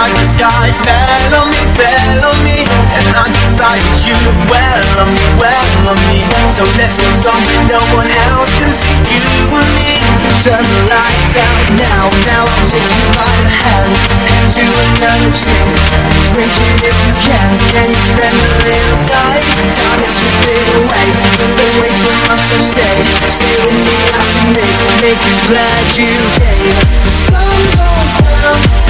like the sky. Fell on me, fell on me And I decided you look well on me, well on me. So let's go somewhere no one else can see you and me. Turn the lights out now, now I'll take you by the hand And do another dream, drinking if you can Can you spend a little time? Time is slipping away, away from us so stay. Stay with me, I can make, make you glad you came. The sun goes down.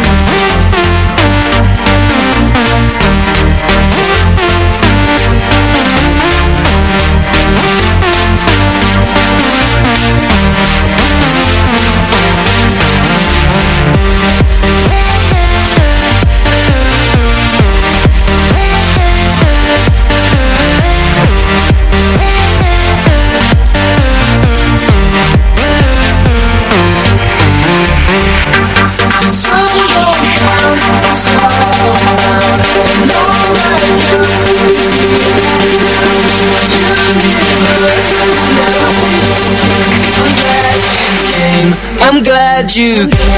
you.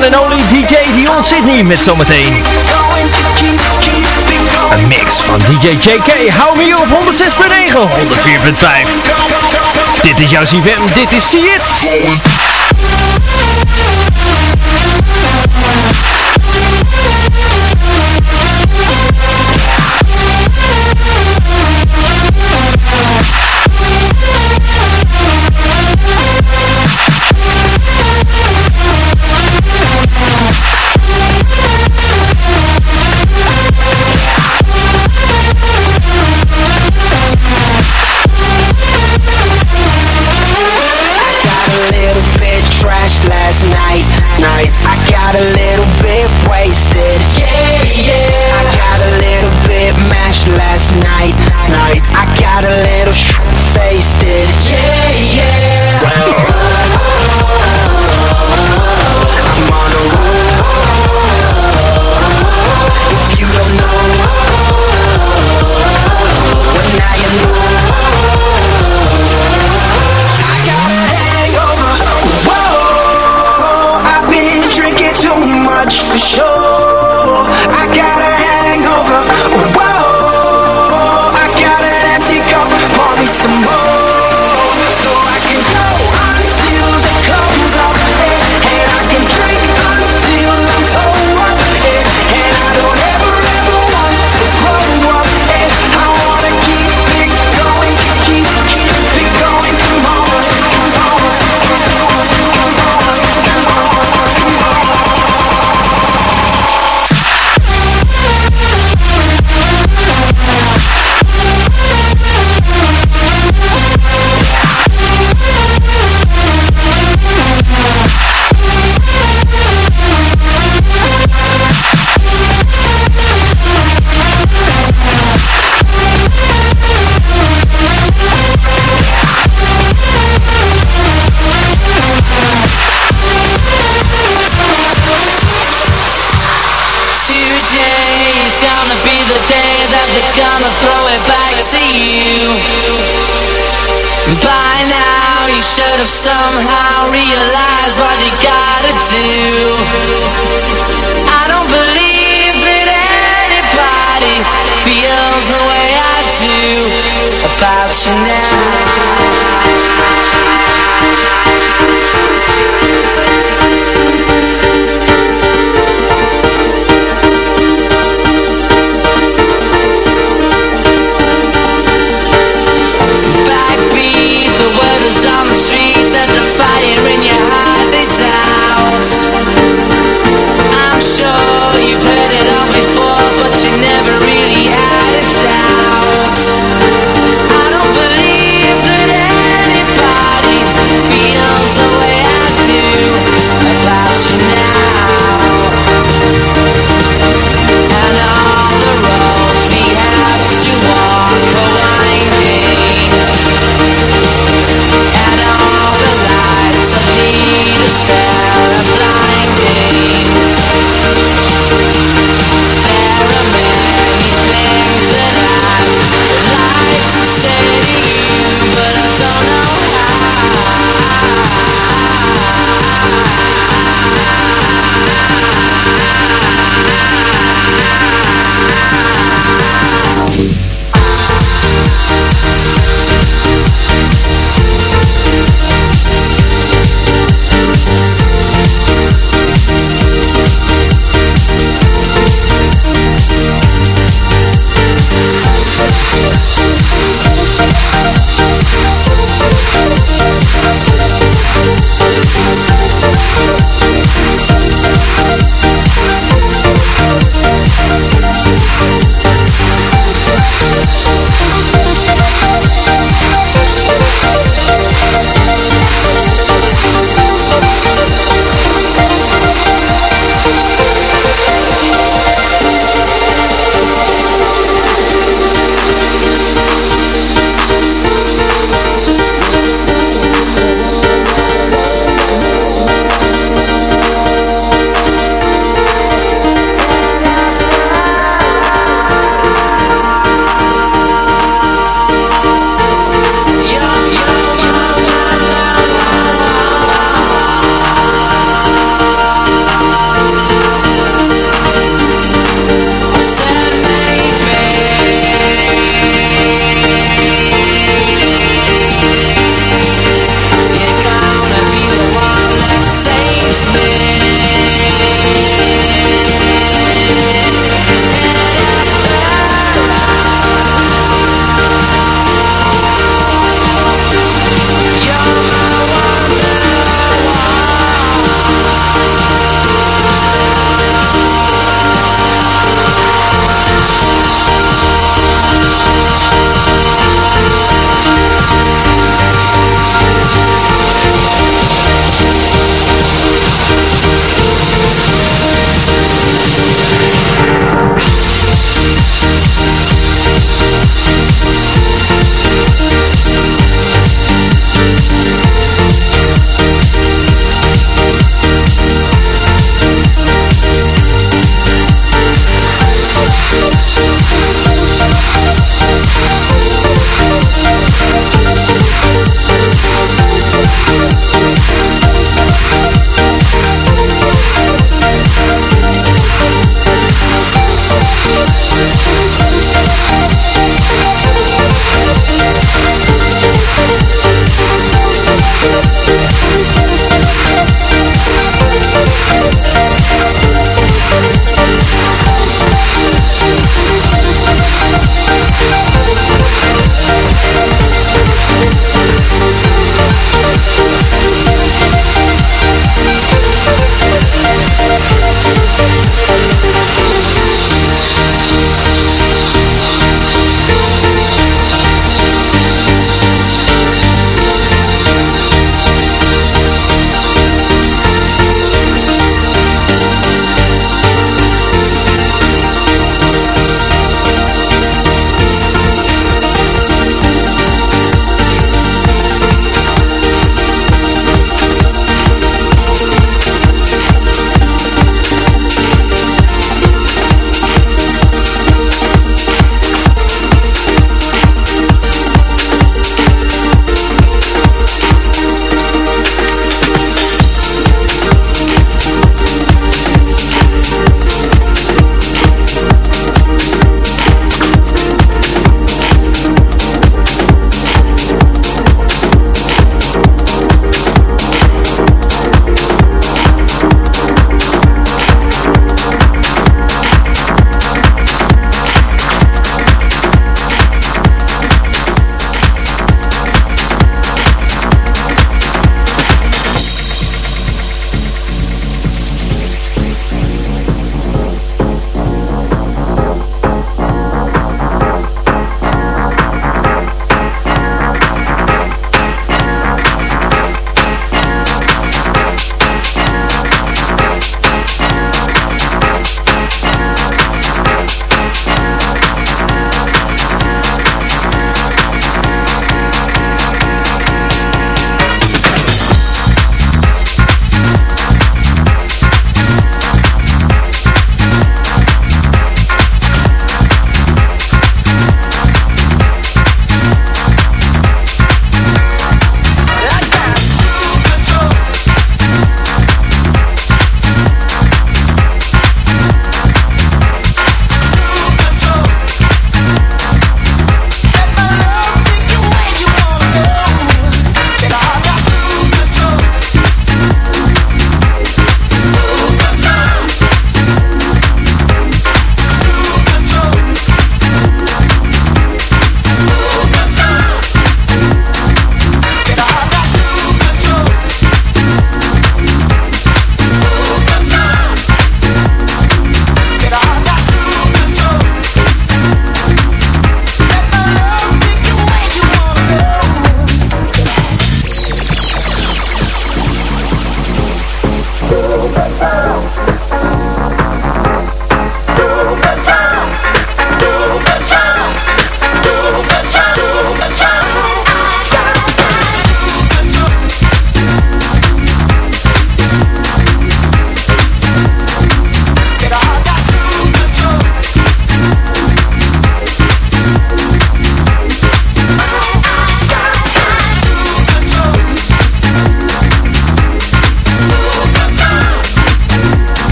One and DJ Dion Sydney met zometeen. Een mix van DJ JK. Hou me op 106.9, 104.5. Dit is jouw CVM, dit is See It. night I got a little bit wasted. Yeah, yeah. I got a little bit mashed last night. Night. I got a little sh- faced somehow realize what you gotta do. I don't believe that anybody feels the way I do About you now.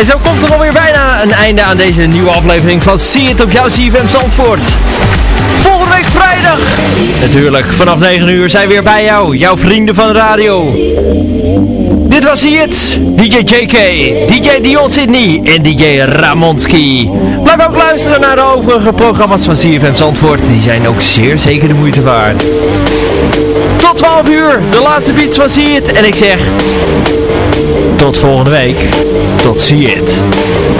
En zo komt er alweer bijna een einde aan deze nieuwe aflevering van See It op jouw CFM Zandvoort. Volgende week vrijdag, natuurlijk vanaf 9 uur zijn we weer bij jou, jouw vrienden van de radio. Dit was het, DJ JK, DJ Dion Sydney en DJ Ramonski. Blijf ook luisteren naar de overige programma's van CFM Zandvoort, die zijn ook zeer zeker de moeite waard. Tot 12 uur, de laatste beats van See It en ik zeg... Tot volgende week. Tot See